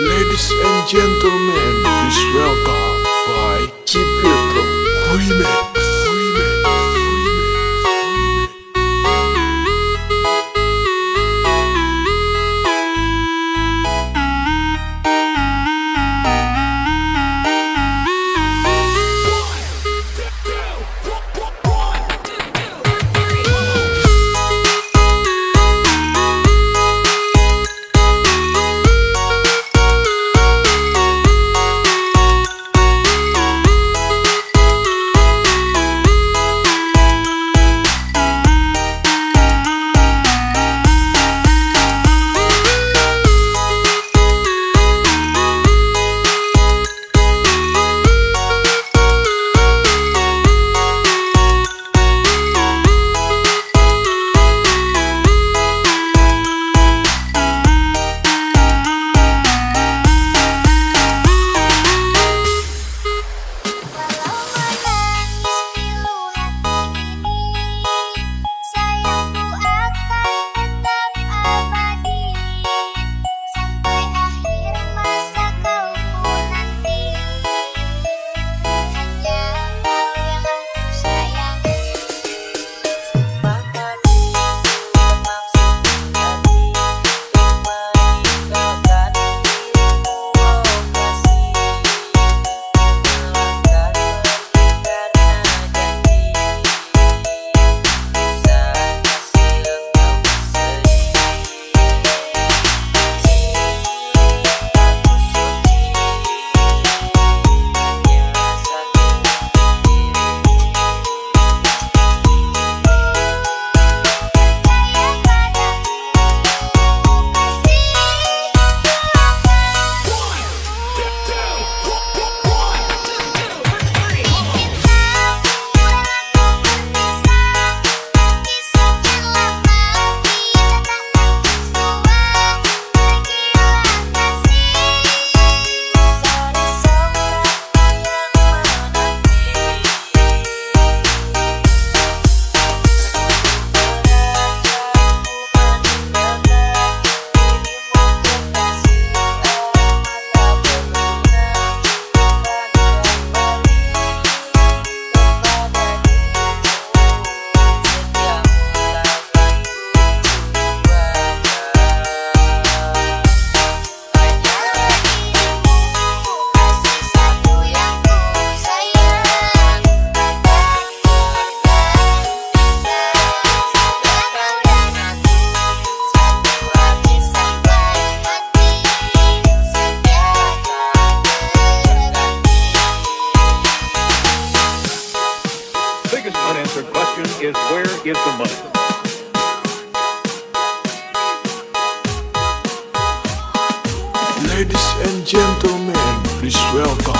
Ladies and gentlemen, please welcome by Chip Hilton Remix. Israel, God.